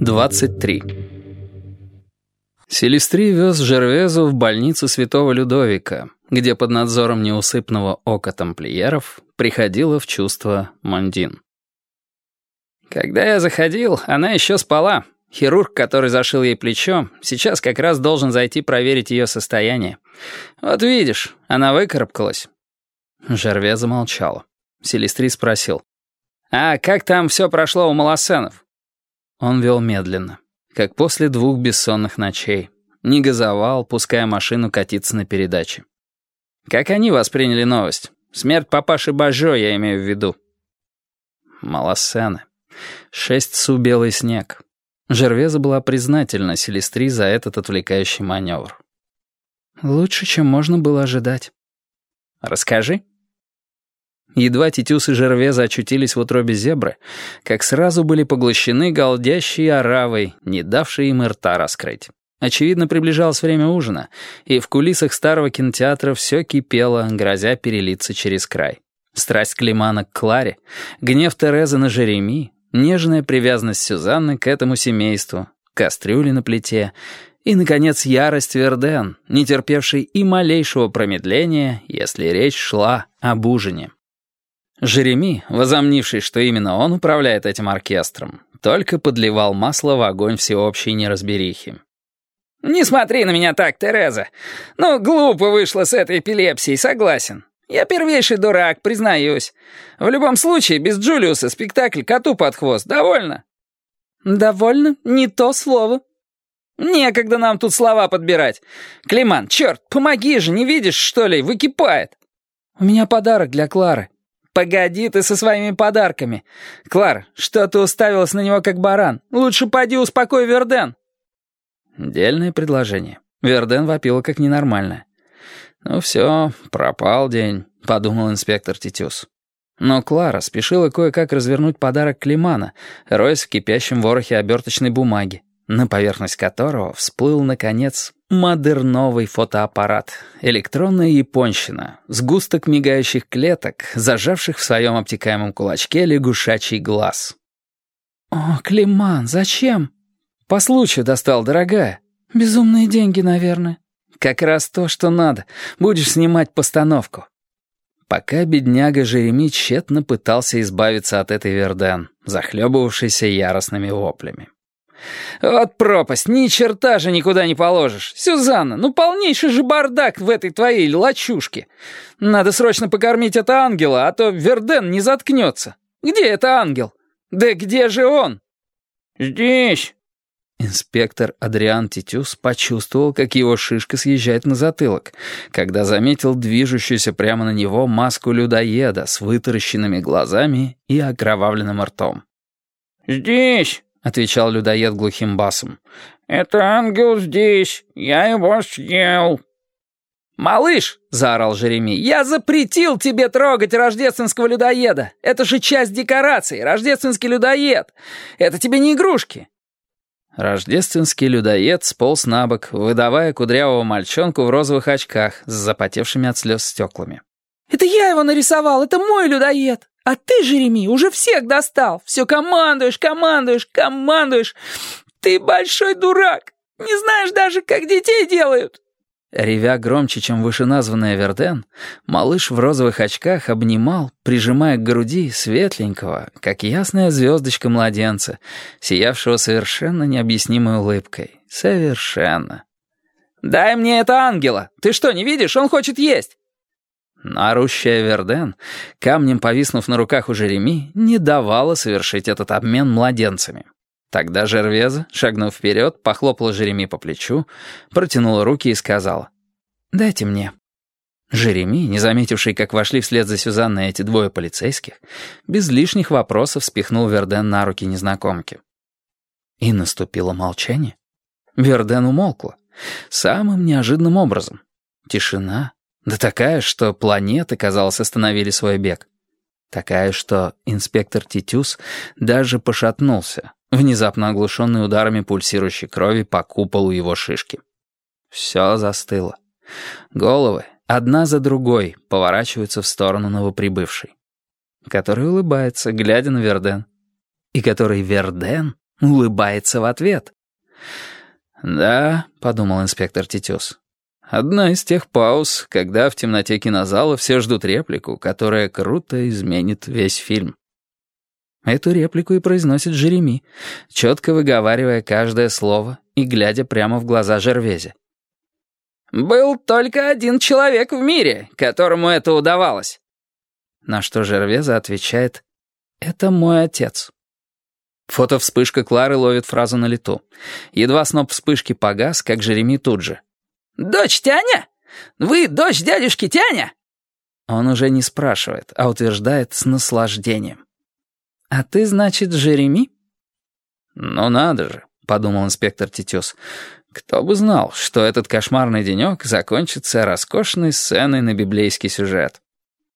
Двадцать три. Селестри вез Жервезу в больницу святого Людовика, где под надзором неусыпного ока тамплиеров приходила в чувство Мондин. Когда я заходил, она еще спала. Хирург, который зашил ей плечо, сейчас как раз должен зайти проверить ее состояние. Вот видишь, она выкарабкалась. Жерве замолчала. Селестри спросил. «А как там все прошло у Малосенов?» Он вел медленно, как после двух бессонных ночей. Не газовал, пуская машину катиться на передаче. «Как они восприняли новость? Смерть папаши Бажо, я имею в виду». Малосены. Шесть су белый снег. Жервеза была признательна Селестри за этот отвлекающий маневр. «Лучше, чем можно было ожидать». «Расскажи». Едва Титюс и Жервеза очутились в утробе зебры, как сразу были поглощены голдящей оравой, не давшей им рта раскрыть. Очевидно, приближалось время ужина, и в кулисах старого кинотеатра все кипело, грозя перелиться через край. Страсть Климана к Кларе, гнев Терезы на Жереми, нежная привязанность Сюзанны к этому семейству, кастрюли на плите и, наконец, ярость Верден, не терпевший и малейшего промедления, если речь шла об ужине. Жереми, возомнивший, что именно он управляет этим оркестром, только подливал масло в огонь всеобщей неразберихи. «Не смотри на меня так, Тереза. Ну, глупо вышло с этой эпилепсией, согласен. Я первейший дурак, признаюсь. В любом случае, без Джулиуса спектакль коту под хвост. Довольно?» «Довольно? Не то слово». «Некогда нам тут слова подбирать. Климан, черт, помоги же, не видишь, что ли, выкипает». «У меня подарок для Клары». «Погоди ты со своими подарками. Клар, что ты уставилась на него как баран? Лучше поди успокой Верден». Дельное предложение. Верден вопила как ненормальная. «Ну все, пропал день», — подумал инспектор Титюс. Но Клара спешила кое-как развернуть подарок Климана, роясь в кипящем ворохе оберточной бумаги, на поверхность которого всплыл, наконец, модерновый фотоаппарат, электронная японщина, сгусток мигающих клеток, зажавших в своем обтекаемом кулачке лягушачий глаз. «О, Климан, зачем?» «По случаю достал, дорогая. Безумные деньги, наверное». «Как раз то, что надо. Будешь снимать постановку». Пока бедняга Жереми тщетно пытался избавиться от этой Верден, захлебывавшейся яростными воплями. «Вот пропасть, ни черта же никуда не положишь. Сюзанна, ну полнейший же бардак в этой твоей лачушке. Надо срочно покормить это ангела, а то Верден не заткнется. Где это ангел? Да где же он?» «Здесь». Инспектор Адриан Титюс почувствовал, как его шишка съезжает на затылок, когда заметил движущуюся прямо на него маску людоеда с вытаращенными глазами и окровавленным ртом. «Здесь!» Отвечал людоед глухим басом. «Это ангел здесь. Я его съел». «Малыш!» — заорал Жереми. «Я запретил тебе трогать рождественского людоеда! Это же часть декорации, рождественский людоед! Это тебе не игрушки!» Рождественский людоед сполз на бок, выдавая кудрявого мальчонку в розовых очках с запотевшими от слез стеклами. «Это я его нарисовал, это мой людоед!» А ты, Жереми, уже всех достал. Все командуешь, командуешь, командуешь. Ты большой дурак. Не знаешь даже, как детей делают. Ревя громче, чем вышеназванная Верден, малыш в розовых очках обнимал, прижимая к груди светленького, как ясная звездочка младенца, сиявшего совершенно необъяснимой улыбкой. Совершенно. «Дай мне это ангела! Ты что, не видишь? Он хочет есть!» Но орущая Верден, камнем повиснув на руках у Жереми, не давала совершить этот обмен младенцами. Тогда Жервеза, шагнув вперед, похлопала Жереми по плечу, протянула руки и сказала «Дайте мне». Жереми, не заметивший, как вошли вслед за Сюзанной эти двое полицейских, без лишних вопросов спихнул Верден на руки незнакомки. И наступило молчание. Верден умолкла. Самым неожиданным образом. Тишина, да такая, что планеты, казалось, остановили свой бег. Такая, что инспектор Титюс даже пошатнулся, внезапно оглушенный ударами пульсирующей крови по куполу его шишки. Все застыло. Головы, одна за другой поворачиваются в сторону новоприбывшей, который улыбается, глядя на Верден, и который Верден улыбается в ответ. «Да», — подумал инспектор Титюс, — «одна из тех пауз, когда в темноте кинозала все ждут реплику, которая круто изменит весь фильм». Эту реплику и произносит Жереми, четко выговаривая каждое слово и глядя прямо в глаза Жервезе. «Был только один человек в мире, которому это удавалось». На что Жервеза отвечает «Это мой отец». Фото-вспышка Клары ловит фразу на лету. Едва сноп вспышки погас, как Жереми тут же. «Дочь Тяня? Вы дочь дядюшки Тяня?» Он уже не спрашивает, а утверждает с наслаждением. «А ты, значит, Жереми?» «Ну надо же», — подумал инспектор Титюс. «Кто бы знал, что этот кошмарный денек закончится роскошной сценой на библейский сюжет».